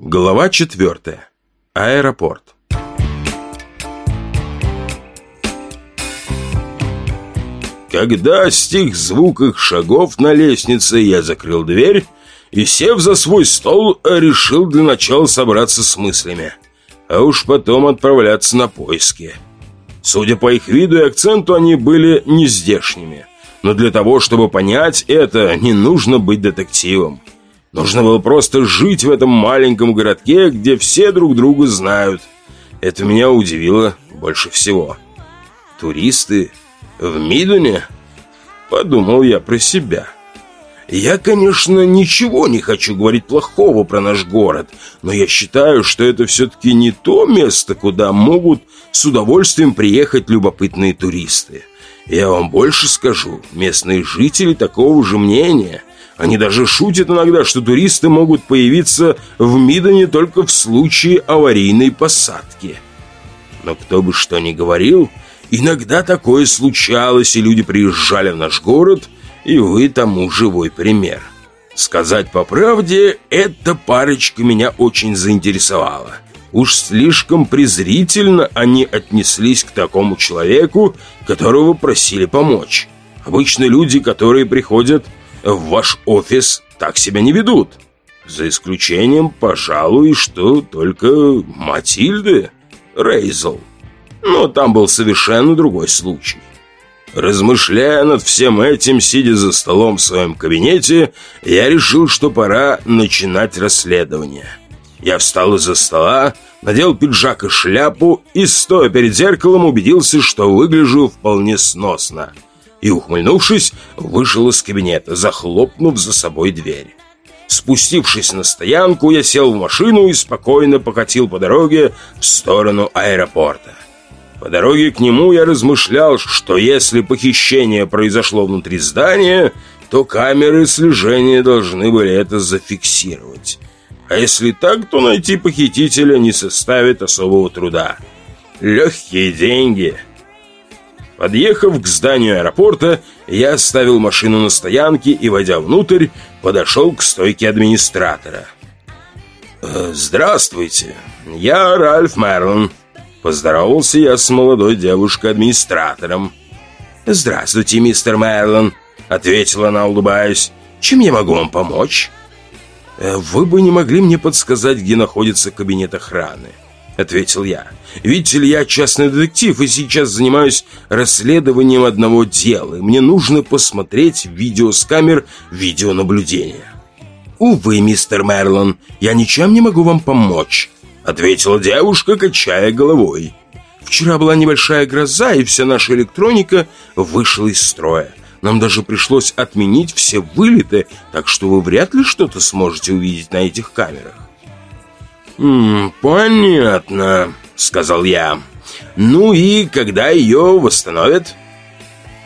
Глава четвертая. Аэропорт. Когда стих звук их шагов на лестнице, я закрыл дверь и, сев за свой стол, решил для начала собраться с мыслями, а уж потом отправляться на поиски. Судя по их виду и акценту, они были не здешними. Но для того, чтобы понять это, не нужно быть детективом. Нужно было просто жить в этом маленьком городке, где все друг друга знают. Это меня удивило больше всего. Туристы в Мидуне? Подумал я про себя. Я, конечно, ничего не хочу говорить плохого про наш город, но я считаю, что это все-таки не то место, куда могут с удовольствием приехать любопытные туристы. Я вам больше скажу, местные жители такого же мнения. Они даже шутят иногда, что туристы могут появиться в Мидане только в случае аварийной посадки. Но кто бы что ни говорил, иногда такое случалось, и люди приезжали в наш город – и вы тому живой пример. Сказать по правде, эта парочка меня очень заинтересовала. Уж слишком презрительно они отнеслись к такому человеку, которого просили помочь. Обычно люди, которые приходят в ваш офис, так себя не ведут. За исключением, пожалуй, что только Матильды Рейзел. Но там был совершенно другой случай. Размышляя над всем этим, сидя за столом в своем кабинете, я решил, что пора начинать расследование. Я встал из-за стола, надел пиджак и шляпу и, стоя перед зеркалом, убедился, что выгляжу вполне сносно. И, ухмыльнувшись, вышел из кабинета, захлопнув за собой дверь. Спустившись на стоянку, я сел в машину и спокойно покатил по дороге в сторону аэропорта. По дороге к нему я размышлял, что если похищение произошло внутри здания, то камеры слежения должны были это зафиксировать. А если так, то найти похитителя не составит особого труда. Легкие деньги. Подъехав к зданию аэропорта, я оставил машину на стоянке и, войдя внутрь, подошел к стойке администратора. «Э, «Здравствуйте, я Ральф Мерлон», Поздоровался я с молодой девушкой-администратором. «Здравствуйте, мистер Мерлон», — ответила она, улыбаясь. «Чем я могу вам помочь?» «Э, «Вы бы не могли мне подсказать, где находится кабинет охраны?» — ответил я. «Видите ли, я частный детектив и сейчас занимаюсь расследованием одного дела, и мне нужно посмотреть видео с камер видеонаблюдения». «Увы, мистер Мерлон, я ничем не могу вам помочь», Ответила девушка, качая головой. Вчера была небольшая гроза, и вся наша электроника вышла из строя. Нам даже пришлось отменить все вылеты, так что вы вряд ли что-то сможете увидеть на этих камерах. «М -м, «Понятно», — сказал я. «Ну и когда ее восстановят?»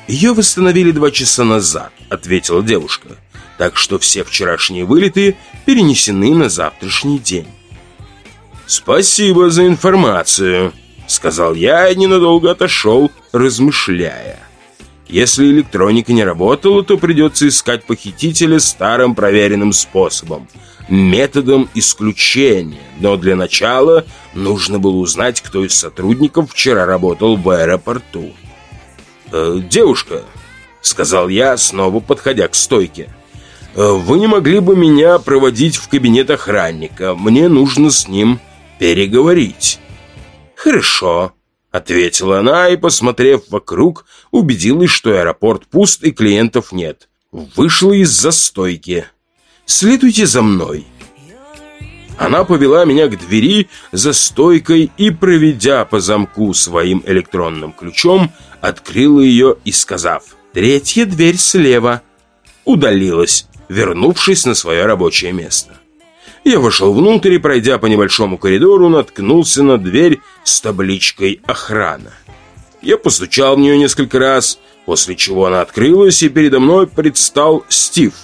«Ее восстановили два часа назад», — ответила девушка. «Так что все вчерашние вылеты перенесены на завтрашний день». «Спасибо за информацию», — сказал я и ненадолго отошел, размышляя. Если электроника не работала, то придется искать похитителя старым проверенным способом – методом исключения. Но для начала нужно было узнать, кто из сотрудников вчера работал в аэропорту. «Э, «Девушка», – сказал я, снова подходя к стойке, «э, – «вы не могли бы меня проводить в кабинет охранника? Мне нужно с ним переговорить». «Хорошо», — ответила она и, посмотрев вокруг, убедилась, что аэропорт пуст и клиентов нет. Вышла из застойки. «Следуйте за мной». Она повела меня к двери за стойкой и, проведя по замку своим электронным ключом, открыла ее и, сказав «Третья дверь слева», удалилась, вернувшись на свое рабочее место. Я вошел внутрь и, пройдя по небольшому коридору, наткнулся на дверь с табличкой «Охрана». Я постучал в нее несколько раз, после чего она открылась, и передо мной предстал Стив,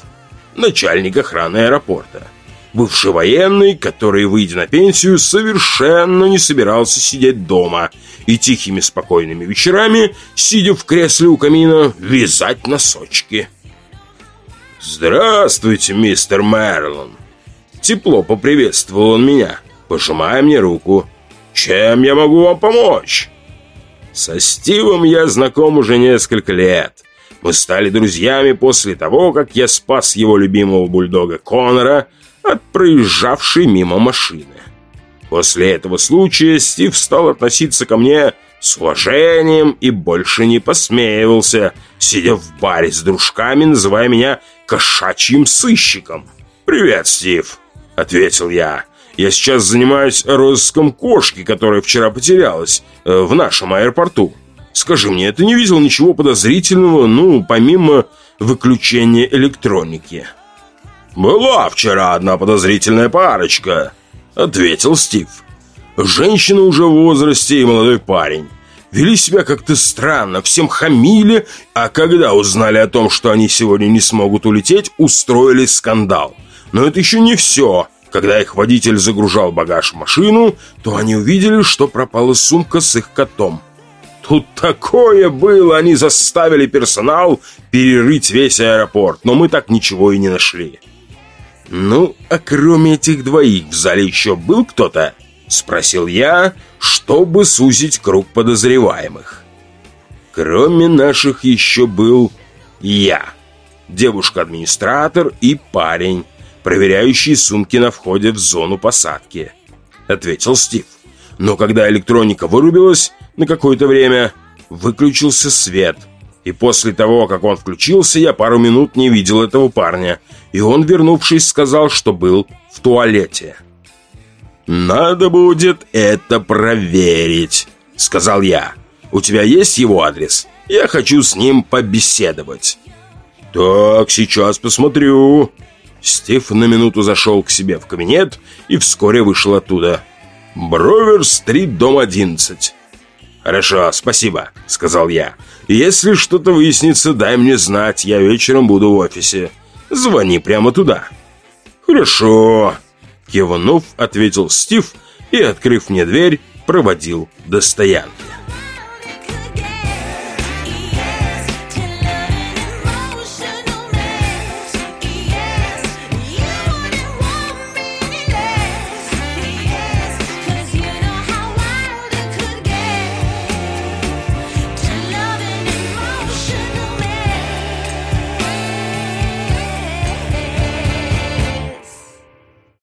начальник охраны аэропорта. Бывший военный, который, выйдя на пенсию, совершенно не собирался сидеть дома и тихими спокойными вечерами, сидя в кресле у камина, вязать носочки. «Здравствуйте, мистер Мерлон!» Тепло поприветствовал он меня, пожимая мне руку. «Чем я могу вам помочь?» Со Стивом я знаком уже несколько лет. Мы стали друзьями после того, как я спас его любимого бульдога Конора от проезжавшей мимо машины. После этого случая Стив стал относиться ко мне с уважением и больше не посмеивался, сидя в баре с дружками, называя меня кошачьим сыщиком. «Привет, Стив!» — ответил я. «Я сейчас занимаюсь розыском кошки, которая вчера потерялась э, в нашем аэропорту. Скажи мне, ты не видел ничего подозрительного, ну, помимо выключения электроники?» «Была вчера одна подозрительная парочка», — ответил Стив. «Женщина уже в возрасте и молодой парень. Вели себя как-то странно, всем хамили, а когда узнали о том, что они сегодня не смогут улететь, устроили скандал. Но это еще не все. Когда их водитель загружал багаж в машину, то они увидели, что пропала сумка с их котом. Тут такое было, они заставили персонал перерыть весь аэропорт, но мы так ничего и не нашли. «Ну, а кроме этих двоих в зале еще был кто-то?» Спросил я, чтобы сузить круг подозреваемых. Кроме наших еще был я, девушка-администратор и парень, проверяющий сумки на входе в зону посадки, ответил Стив. Но когда электроника вырубилась на какое-то время, выключился свет. И после того, как он включился, я пару минут не видел этого парня. И он, вернувшись, сказал, что был в туалете. «Надо будет это проверить», — сказал я. «У тебя есть его адрес? Я хочу с ним побеседовать». «Так, сейчас посмотрю». Стив на минуту зашел к себе в кабинет и вскоре вышел оттуда. «Бровер-стрит, дом 11». «Хорошо, спасибо», — сказал я. «Если что-то выяснится, дай мне знать, я вечером буду в офисе. Звони прямо туда». «Хорошо», Кивнув, ответил Стив и, открыв мне дверь, проводил до стоянки.